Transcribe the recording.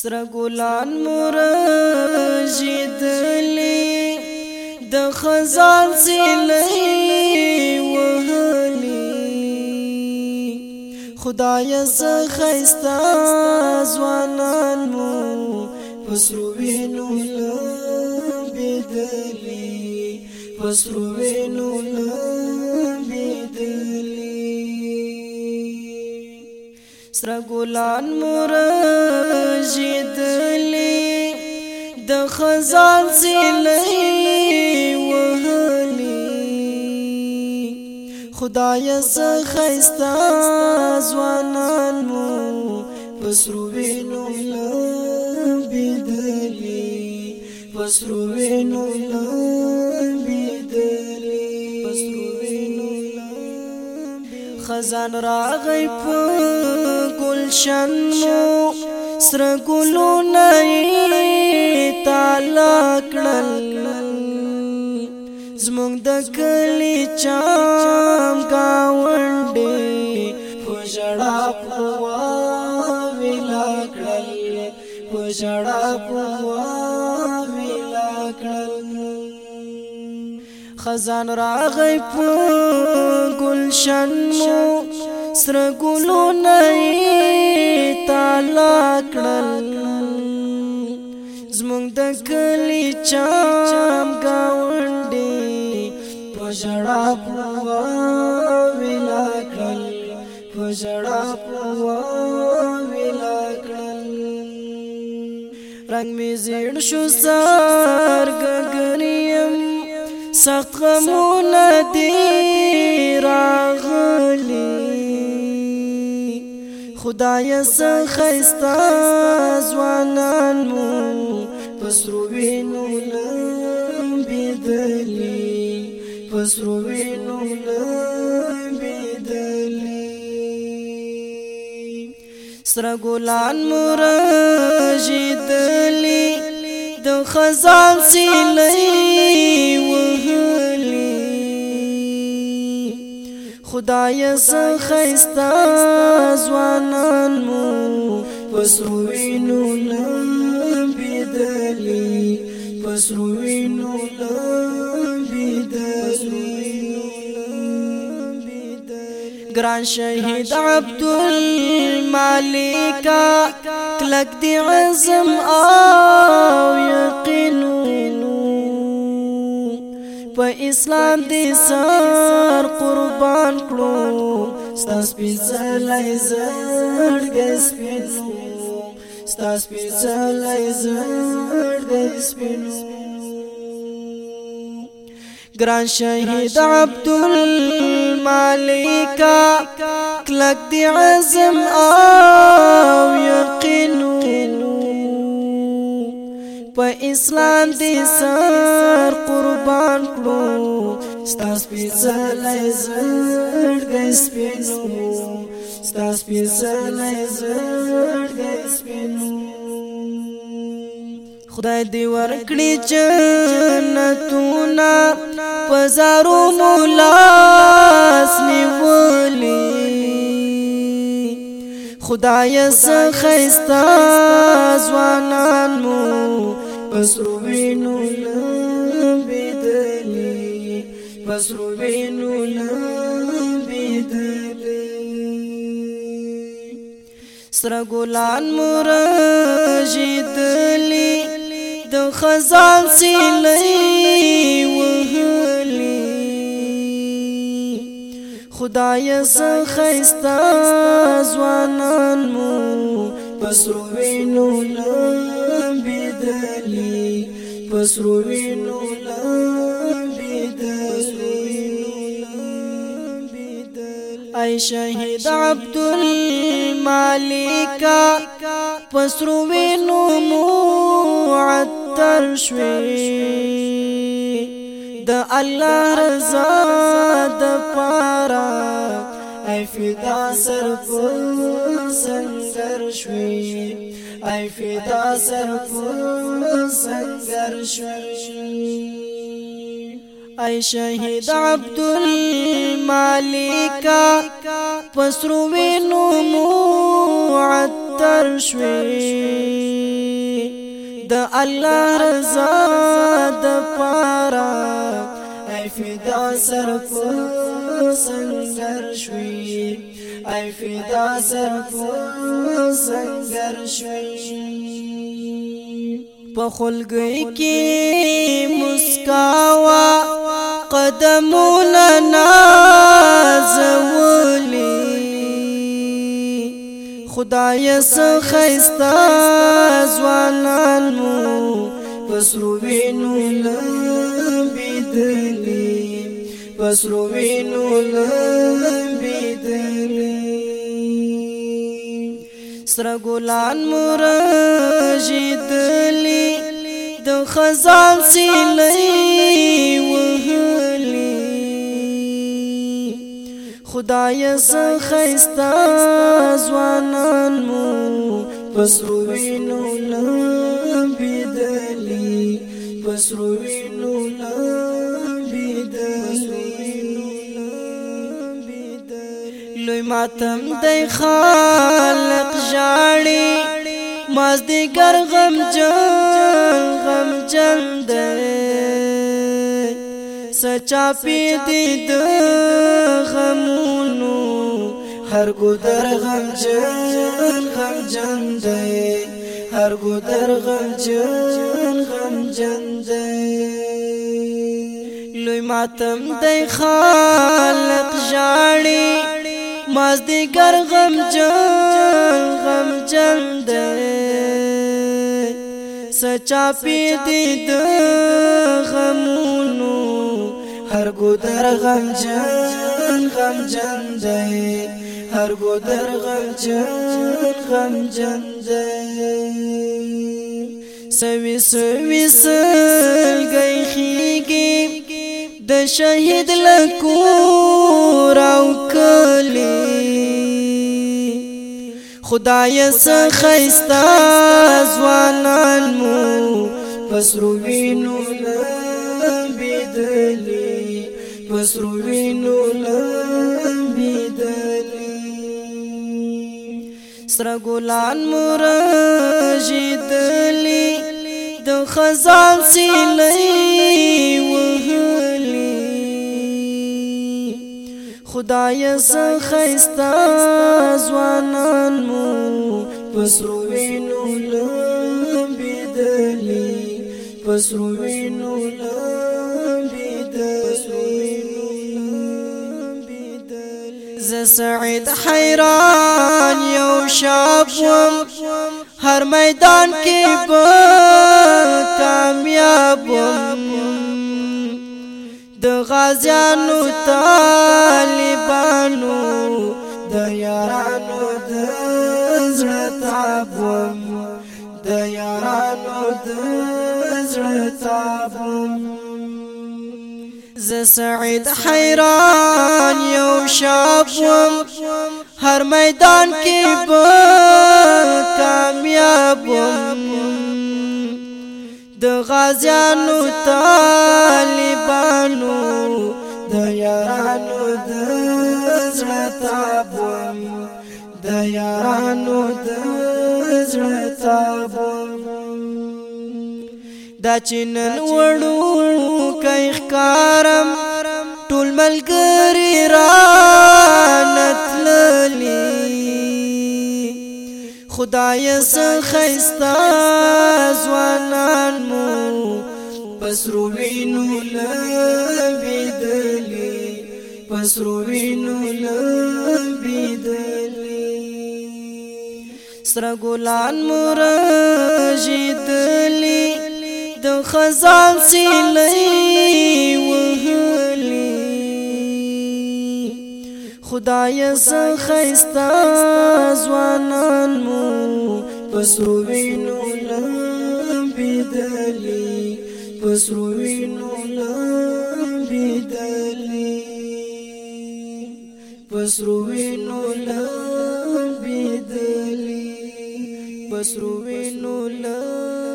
سره ګلان مور جیدلې د خزان سیلې وهلې خدای زه خستا ځوانان مو پسرو وینو لبدلې پسرو وینو لبدلې سره ګلان مرجد لې د خزان زلې وهلي خدای زه خيستا ځوانان مو پسرو وینو لبدلي پسرو وینو لبدلي خزان راغی په گلشن مو سر ګلو نه تعالی کړل زمونږ د کلی چام گاوندې خوشړه پوا ویلا کړل خوشړه پوا ویلا کړل خزان راغی په گلشن مو سر ګلو نه تعالی کړل زمونږ د کلی چام گاونډي په جړا په ویلا کړل په جړا په رنگ می زیړ شو سر گگنی سخت غمونه دی راغلی خدای سخیستا ځوانان مو پسرو وینو لمبیدلی پسرو وینو لمبیدلی سره ګلان مرجدلی د خزان سیلې وهلې خدای زخستا ځوانان مو پسروینو لمبدلی پسروینو لمبدلی گران شهید عبد الملک کلک دی عزم آ اسلام دي سر قربان کړو ستاس پیڅلای زړ ګس پینو ستاس پیڅلای زړ ګس پینو ګران شهید عبد الملک کلک دی عزم او یقینو په اسلام دې سر قربان کړو ستاس په زلای زړګې سپینو ستاس په زلای زړګې سپینو خدای دې ورکړي جنتونه پزارو مولا اسنی ولي خدای سخیستا ځوانان مو پسرو وینو لمبیدلی پسرو وینو لمبیدلی سره ګلان مرجدلی د خزان سیلې خدای ز خيستا زوانان مو پسرو وینو لمبدلی پسرو وینو اي شهيد عبد الملك پسرو وینو عطر شوي د الله رضا لارا ای فدا سر پل سنگر شوی ای فدا سر پل سنگر شوی ای شهید عبد المالک پسرو وینو معطر شوی د الله رضا د فدا سر په سنگر شوي ای فدا سر په سنگر شوي په خلګي کې مسکاوا قدمونه نازولي خدای سخيستا ځوانان مو پسرو وینو لمبي دلی پسرو وینو لمبیدلی سر ګلان مرجدلی د خزان سیلې وهلی خدای زه خستا ځوانان مو پسرو وینو لمبیدلی پسرو وینو لوی ماتم دی خالق جاړي مازدیګر غم جن غم جن دی سچا پی دی د غمونو هر ګدر غم جن غم جن دی هر ګدر غم جن غم جن دی لوی ماتم دی خالق جاړي مازدیګر غم جان غم جان دې سچا پی دې د غمونو هر ګدر غم جان غم جان دې هر ګدر غم جان غم جان دې سوي سوي سل گئی خي د شهید لکور او کلی خدای سخیستا ځوانان مو پسرو وینو لمبیدلی پسرو وینو لمبیدلی سره ګلان مرجدلی دو خزان سیلې وه خدای سخیستا زوانان مو پسروینو لمبیدلی پسروینو لمبیدلی ز سعید حیران یو شاب وم هر میدان کې به کامیاب وم د غازیانو طالبانو د یارانو د زړه تابم د یارانو د زړه تابم ز سعید حیران یو شابم هر میدان کې به کامیابم د غازیانو طالبانو د یارانو د زړه تابوم د یارانو د زړه تابوم دا چنن وړو کای ښکارم ټول ملګری را نتلم خدای سخیستا زوانان مو پسرو وینو لبیدلی پسرو وینو لبیدلی سر ګلان مرجدلی د خزان سیلې وه خدای زه خيستا ځوانان مو پسرو وینو لمبیدلی پسرو وینو لمبیدلی پسرو وینو لمبیدلی پسرو وینو لمبیدلی